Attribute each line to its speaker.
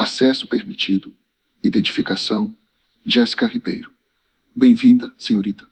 Speaker 1: Acesso permitido. Identificação: Jéssica Ribeiro. Bem-vinda, senhorita.